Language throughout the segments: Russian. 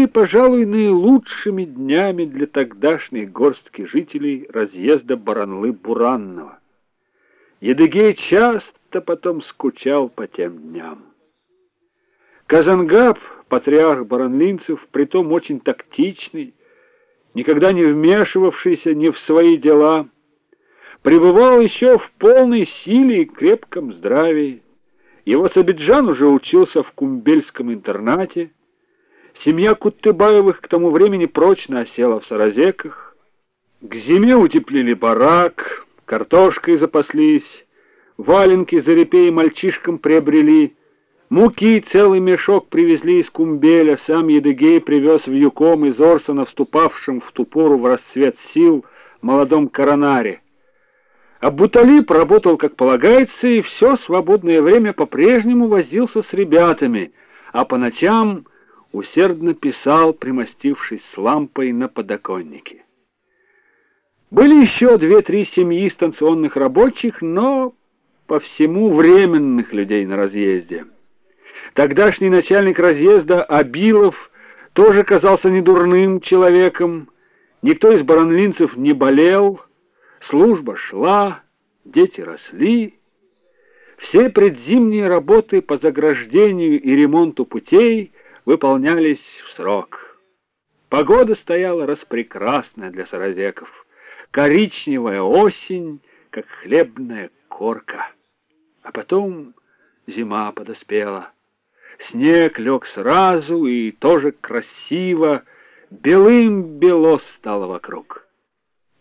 были, пожалуй, наилучшими днями для тогдашней горстки жителей разъезда Баранлы-Буранного. Едыгей часто потом скучал по тем дням. Казангаб, патриарх баранлинцев, притом очень тактичный, никогда не вмешивавшийся ни в свои дела, пребывал еще в полной силе и крепком здравии. Его Сабиджан уже учился в кумбельском интернате, Семья Куттыбаевых к тому времени прочно осела в Саразеках. К зиме утеплили барак, картошкой запаслись, валенки за репей мальчишкам приобрели, муки целый мешок привезли из Кумбеля, сам Едыгей привез в Юком из Орсона, вступавшим в ту пору в расцвет сил молодом коронаре. А Буталип работал как полагается, и все свободное время по-прежнему возился с ребятами, а по ночам усердно писал, примостившись с лампой на подоконнике. Были еще две-три семьи станционных рабочих, но по всему временных людей на разъезде. Тогдашний начальник разъезда Абилов тоже казался недурным человеком, никто из баранлинцев не болел, служба шла, дети росли. Все предзимние работы по заграждению и ремонту путей выполнялись в срок. Погода стояла распрекрасная для саразеков. Коричневая осень, как хлебная корка. А потом зима подоспела. Снег лег сразу и тоже красиво, белым бело стало вокруг.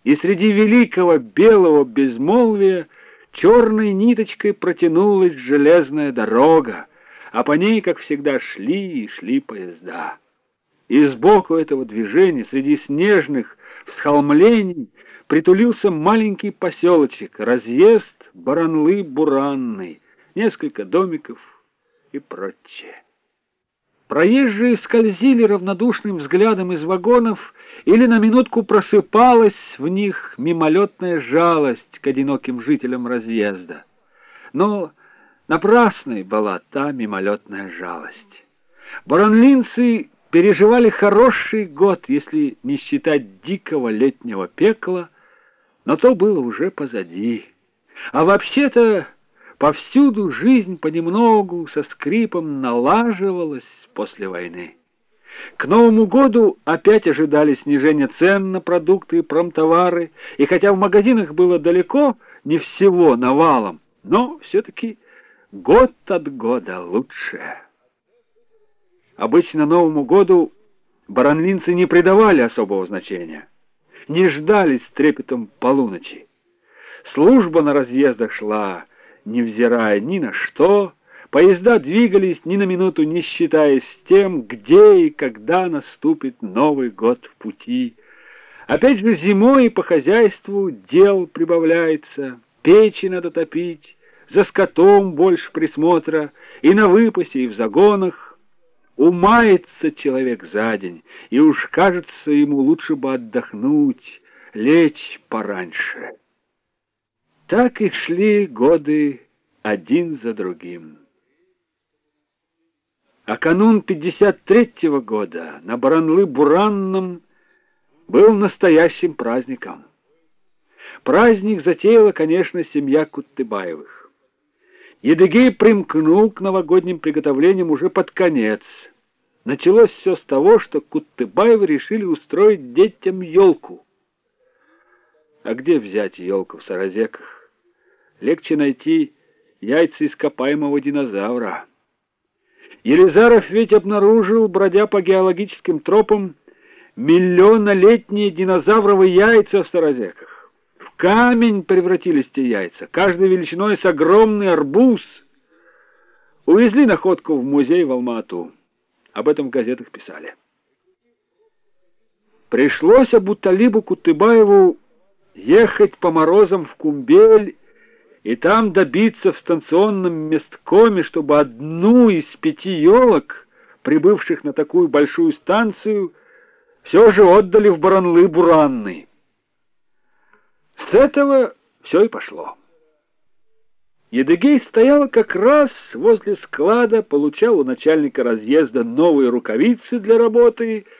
И среди великого белого безмолвия черной ниточкой протянулась железная дорога, а по ней, как всегда, шли и шли поезда. И сбоку этого движения, среди снежных всхолмлений, притулился маленький поселочек, разъезд Баранлы-Буранный, несколько домиков и прочее. Проезжие скользили равнодушным взглядом из вагонов, или на минутку просыпалась в них мимолетная жалость к одиноким жителям разъезда. Но Напрасной была та мимолетная жалость. Баранлинцы переживали хороший год, если не считать дикого летнего пекла, но то было уже позади. А вообще-то повсюду жизнь понемногу со скрипом налаживалась после войны. К Новому году опять ожидали снижения цен на продукты и промтовары, и хотя в магазинах было далеко не всего навалом, но все-таки год от года лучше. Обычно Новому году баранлинцы не придавали особого значения, не ждали с трепетом полуночи. Служба на разъездах шла, невзирая ни на что, поезда двигались ни на минуту, не считаясь тем, где и когда наступит Новый год в пути. Опять же зимой по хозяйству дел прибавляется, печи надо топить, за скотом больше присмотра, и на выпасе, и в загонах. Умается человек за день, и уж кажется ему лучше бы отдохнуть, лечь пораньше. Так и шли годы один за другим. А канун 53-го года на Баранлы-Буранном был настоящим праздником. Праздник затеяла, конечно, семья Куттыбаевых. Едыгей примкнул к новогодним приготовлениям уже под конец. Началось все с того, что Куттыбаевы решили устроить детям елку. А где взять елку в Саразеках? Легче найти яйца ископаемого динозавра. Елизаров ведь обнаружил, бродя по геологическим тропам, миллионолетние динозавровые яйца в Саразеках камень превратились те яйца, каждой величиной с огромный арбуз. Увезли находку в музей в Алмату. Об этом в газетах писали. Пришлось Абуталибу Кутыбаеву ехать по морозам в Кумбель и там добиться в станционном месткоме, чтобы одну из пяти елок, прибывших на такую большую станцию, все же отдали в Баранлы-Буранный. С этого все и пошло. Едыгей стоял как раз возле склада, получал у начальника разъезда новые рукавицы для работы —